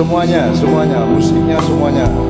semuanya, semuanya, musiknya semuanya.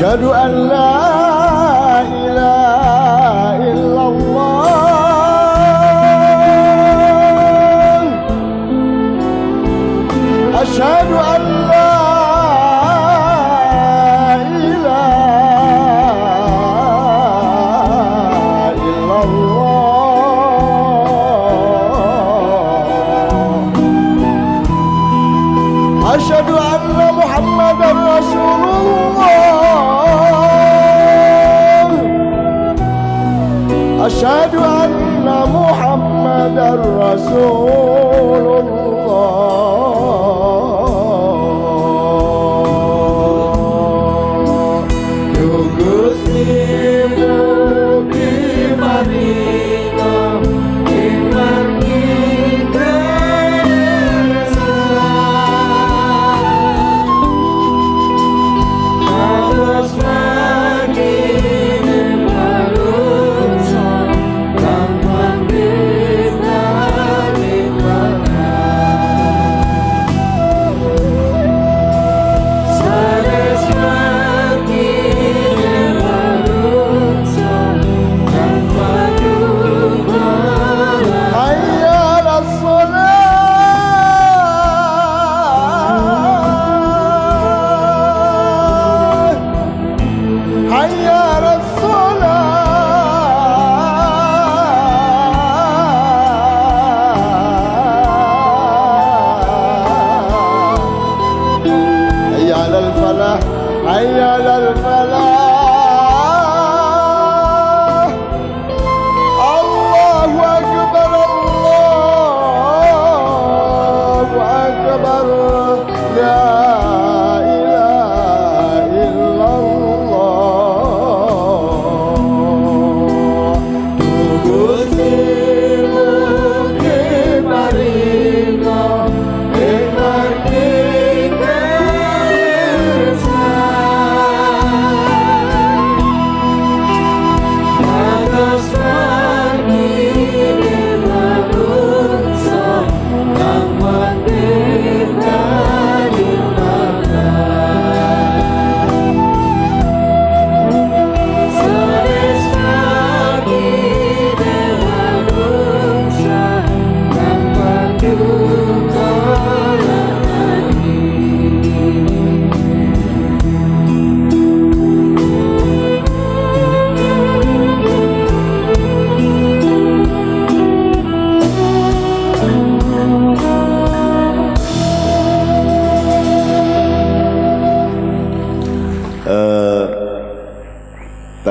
Asyhadu an la corazón. la la la la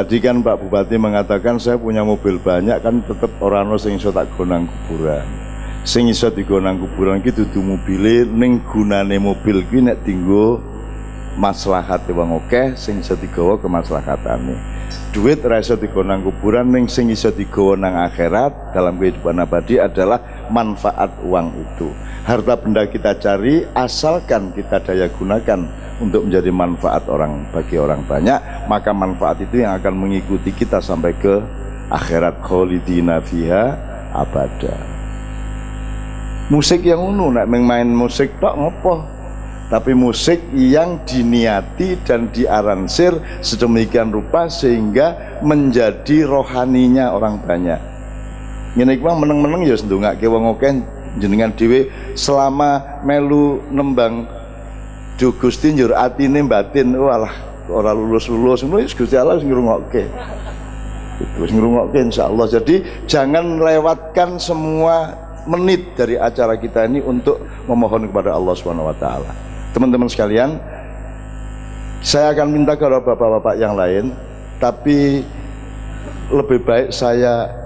Tadi kan Pak Bupati mengatakan saya punya mobil banyak kan tetap orang sing iso tak gonang kuburan. Sing iso digonang kuburan iki dudu mobile ning gunane mobil kuwi nek dinggo maslahat wong akeh sing iso digawa kemaslahatane. Duit ra iso digonang kuburan ning sing iso digawa nang akhirat dalam kehidupan abadi adalah manfaat uang itu. Harta benda kita cari asalkan kita daya gunakan untuk menjadi manfaat orang bagi orang banyak maka manfaat itu yang akan mengikuti kita sampai ke akhirat. Kholidina fiha abada. Musik yang unu nak main musik tok ngopo tapi musik yang diniati dan diaransir sedemikian rupa sehingga menjadi rohaninya orang banyak ini memang meneng-meneng ya sendungake wong oke jenengan dhewe selama melu nembang Duh Gusti njur atine batin walah ora lulus-lulus ngono wis Gusti Allah wis ngrungokke. Wis ngrungokke insyaallah. Jadi jangan lewatkan semua menit dari acara kita ini untuk memohon kepada Allah taala. Teman-teman sekalian, saya akan minta kepada bapak-bapak yang lain, tapi lebih baik saya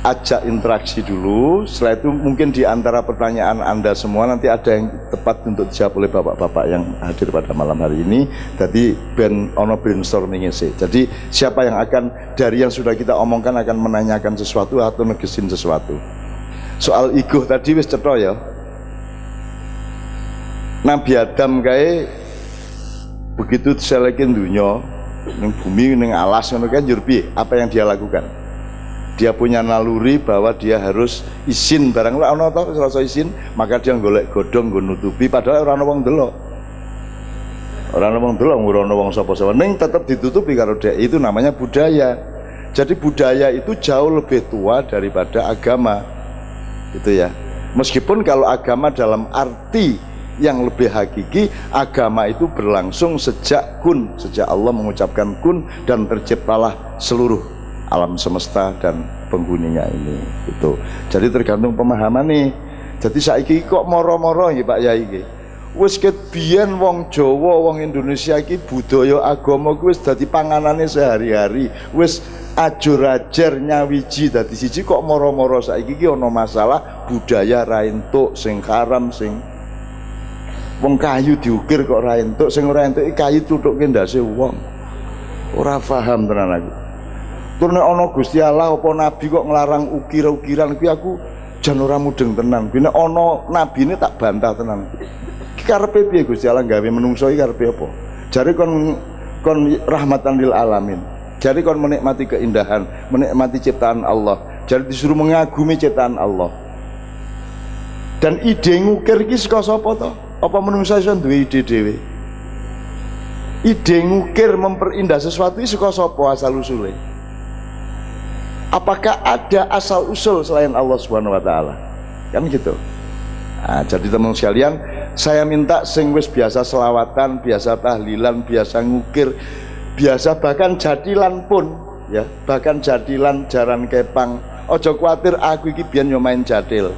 ajak interaksi dulu. Setelah itu mungkin di antara pertanyaan anda semua nanti ada yang tepat untuk dijawab oleh bapak-bapak yang hadir pada malam hari ini. Jadi ben ono brainstorming sih jadi siapa yang akan dari yang sudah kita omongkan akan menanyakan sesuatu atau negesin sesuatu. Soal ego tadi wis cetha ya Nabi Adam kayak begitu diselekin dunia neng bumi neng alas ngono kan apa yang dia lakukan? Dia punya naluri bahwa dia harus izin barang. Lah ono to rasa izin maka dia golek godong nggo nutupi. Padahal orang wong delok. Orang wong delok ora ono wong sapa-sapa. Ning tetap ditutupi karo dia itu namanya budaya. Jadi budaya itu jauh lebih tua daripada agama. Itu ya. Meskipun kalau agama dalam arti yang lebih hakiki agama itu berlangsung sejak kun sejak Allah mengucapkan kun dan terciptalah seluruh alam semesta dan penghuninya ini itu jadi tergantung pemahaman nih. Jadi saiki kok moro-moro ya Pak Yai iki wis ket wong Jawa wong Indonesia iki budaya agama kuwi wis dadi panganane sehari-hari. Wis ajur-ajar nyawiji dadi siji kok moro-moro. Saiki iki ana masalah budaya ra entuk sing haram sing wong kayu diukir kok ra entuk sing ora entuk kayu tutuke ndase wong ora paham tenan aku Tur nek ana Gusti Allah apa nabi kok nglarang ukir-ukiran kuwi aku jan ora mudeng tenan. Kuwi nek ana nabine tak bantah tenan. Ki karepe piye Gusti Allah gawe menungso iki karepe apa? Jare kon kon rahmatan lil alamin. Jadi kon menikmati keindahan, menikmati ciptaan Allah. Jadi disuruh mengagumi ciptaan Allah. Dan ide ngukir iki saka sapa to? Apa menungso iso duwe ide dhewe? Ide ngukir memperindah sesuatu iki saka sapa asal usule? apakah ada asal usul selain Allah Subhanahu wa taala? Kan gitu. Nah, jadi teman sekalian, saya minta sing wis biasa selawatan, biasa tahlilan, biasa ngukir, biasa bahkan jadilan pun ya, bahkan jadilan jaran kepang. Ojo kuatir aku iki biyen yo main jadil.